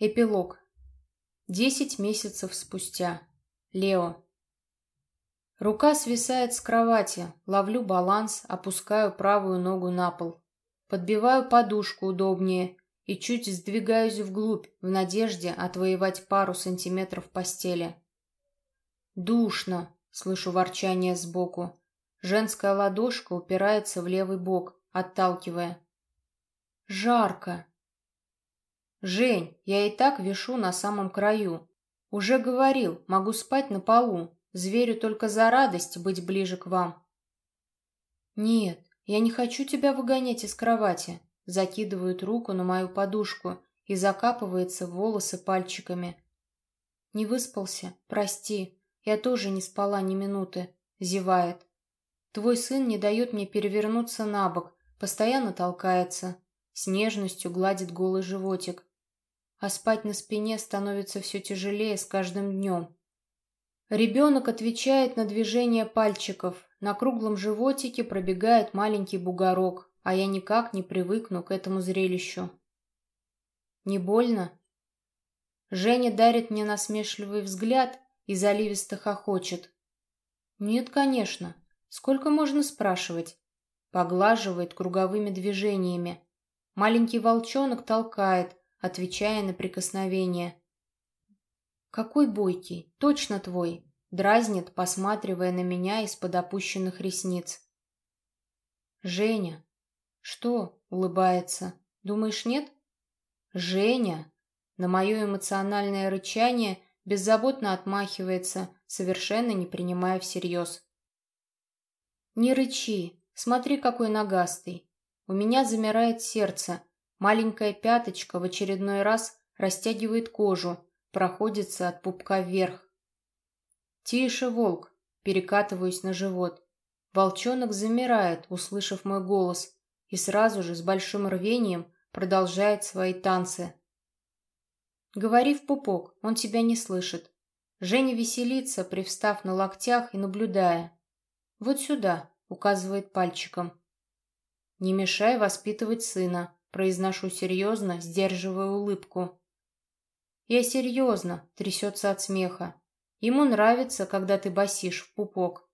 Эпилог. Десять месяцев спустя. Лео. Рука свисает с кровати, ловлю баланс, опускаю правую ногу на пол. Подбиваю подушку удобнее и чуть сдвигаюсь вглубь, в надежде отвоевать пару сантиметров постели. «Душно!» — слышу ворчание сбоку. Женская ладошка упирается в левый бок, отталкивая. «Жарко!» «Жень, я и так вешу на самом краю. Уже говорил, могу спать на полу. Зверю только за радость быть ближе к вам». «Нет, я не хочу тебя выгонять из кровати», закидывает руку на мою подушку и закапывается в волосы пальчиками. «Не выспался? Прости. Я тоже не спала ни минуты», зевает. «Твой сын не дает мне перевернуться на бок, постоянно толкается». С нежностью гладит голый животик а спать на спине становится все тяжелее с каждым днем. Ребенок отвечает на движение пальчиков, на круглом животике пробегает маленький бугорок, а я никак не привыкну к этому зрелищу. Не больно? Женя дарит мне насмешливый взгляд и заливисто хохочет. Нет, конечно. Сколько можно спрашивать? Поглаживает круговыми движениями. Маленький волчонок толкает, отвечая на прикосновение. «Какой бойкий? Точно твой!» Дразнит, посматривая на меня из-под опущенных ресниц. «Женя!» «Что?» — улыбается. «Думаешь, нет?» «Женя!» На мое эмоциональное рычание беззаботно отмахивается, совершенно не принимая всерьез. «Не рычи! Смотри, какой нагастый! У меня замирает сердце, Маленькая пяточка в очередной раз растягивает кожу, проходится от пупка вверх. «Тише, волк!» Перекатываюсь на живот. Волчонок замирает, услышав мой голос, и сразу же с большим рвением продолжает свои танцы. Говори в пупок, он тебя не слышит. Женя веселится, привстав на локтях и наблюдая. «Вот сюда», — указывает пальчиком. «Не мешай воспитывать сына», Произношу серьезно, сдерживая улыбку. Я серьезно, трясется от смеха. Ему нравится, когда ты басишь в пупок.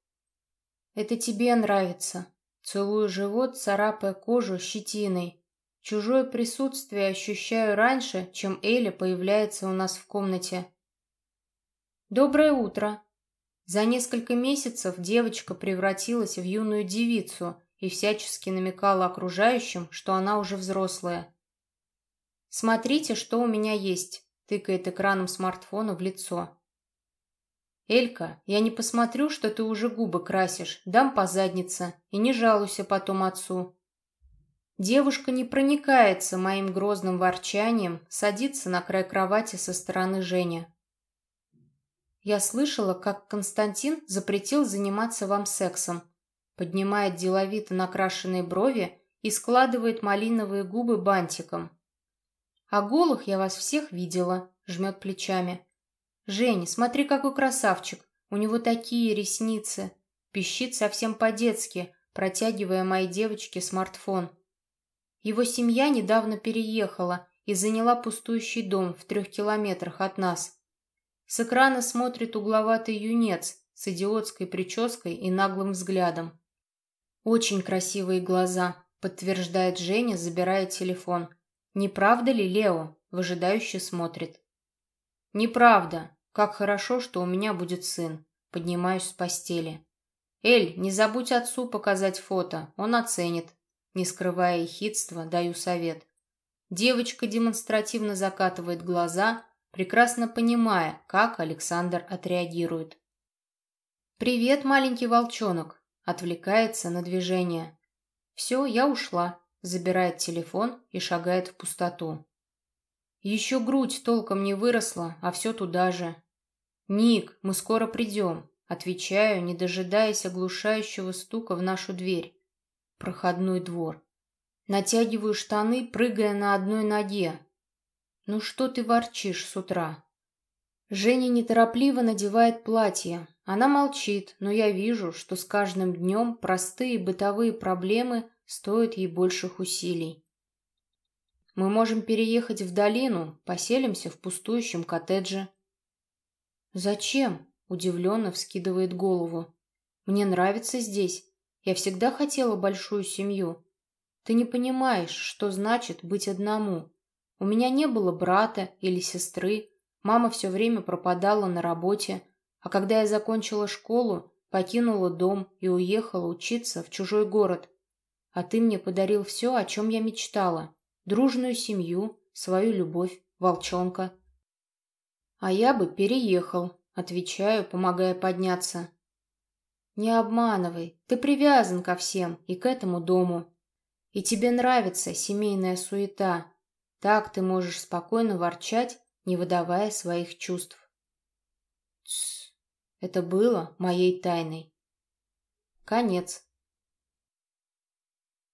Это тебе нравится. Целую живот, царапая кожу щетиной. Чужое присутствие ощущаю раньше, чем Эля появляется у нас в комнате. Доброе утро. За несколько месяцев девочка превратилась в юную девицу, и всячески намекала окружающим, что она уже взрослая. «Смотрите, что у меня есть», — тыкает экраном смартфона в лицо. «Элька, я не посмотрю, что ты уже губы красишь, дам по заднице, и не жалуйся потом отцу». Девушка не проникается моим грозным ворчанием, садится на край кровати со стороны Женя. Я слышала, как Константин запретил заниматься вам сексом, поднимает деловито накрашенные брови и складывает малиновые губы бантиком. «А голых я вас всех видела», — жмет плечами. «Жень, смотри, какой красавчик! У него такие ресницы!» Пищит совсем по-детски, протягивая моей девочке смартфон. Его семья недавно переехала и заняла пустующий дом в трех километрах от нас. С экрана смотрит угловатый юнец с идиотской прической и наглым взглядом. «Очень красивые глаза», — подтверждает Женя, забирая телефон. «Не правда ли, Лео?» — выжидающе смотрит. «Неправда. Как хорошо, что у меня будет сын». Поднимаюсь с постели. «Эль, не забудь отцу показать фото, он оценит». Не скрывая ехидства, даю совет. Девочка демонстративно закатывает глаза, прекрасно понимая, как Александр отреагирует. «Привет, маленький волчонок!» Отвлекается на движение. «Все, я ушла», забирает телефон и шагает в пустоту. Еще грудь толком не выросла, а все туда же. «Ник, мы скоро придем», отвечаю, не дожидаясь оглушающего стука в нашу дверь. Проходной двор. Натягиваю штаны, прыгая на одной ноге. «Ну что ты ворчишь с утра?» Женя неторопливо надевает платье, она молчит, но я вижу, что с каждым днем простые бытовые проблемы стоят ей больших усилий. Мы можем переехать в долину, поселимся в пустующем коттедже». «Зачем?» — удивленно вскидывает голову. «Мне нравится здесь. Я всегда хотела большую семью. Ты не понимаешь, что значит быть одному. У меня не было брата или сестры. Мама все время пропадала на работе. А когда я закончила школу, покинула дом и уехала учиться в чужой город. А ты мне подарил все, о чем я мечтала. Дружную семью, свою любовь, волчонка. А я бы переехал, отвечаю, помогая подняться. Не обманывай, ты привязан ко всем и к этому дому. И тебе нравится семейная суета. Так ты можешь спокойно ворчать, не выдавая своих чувств. Тссс, это было моей тайной. Конец.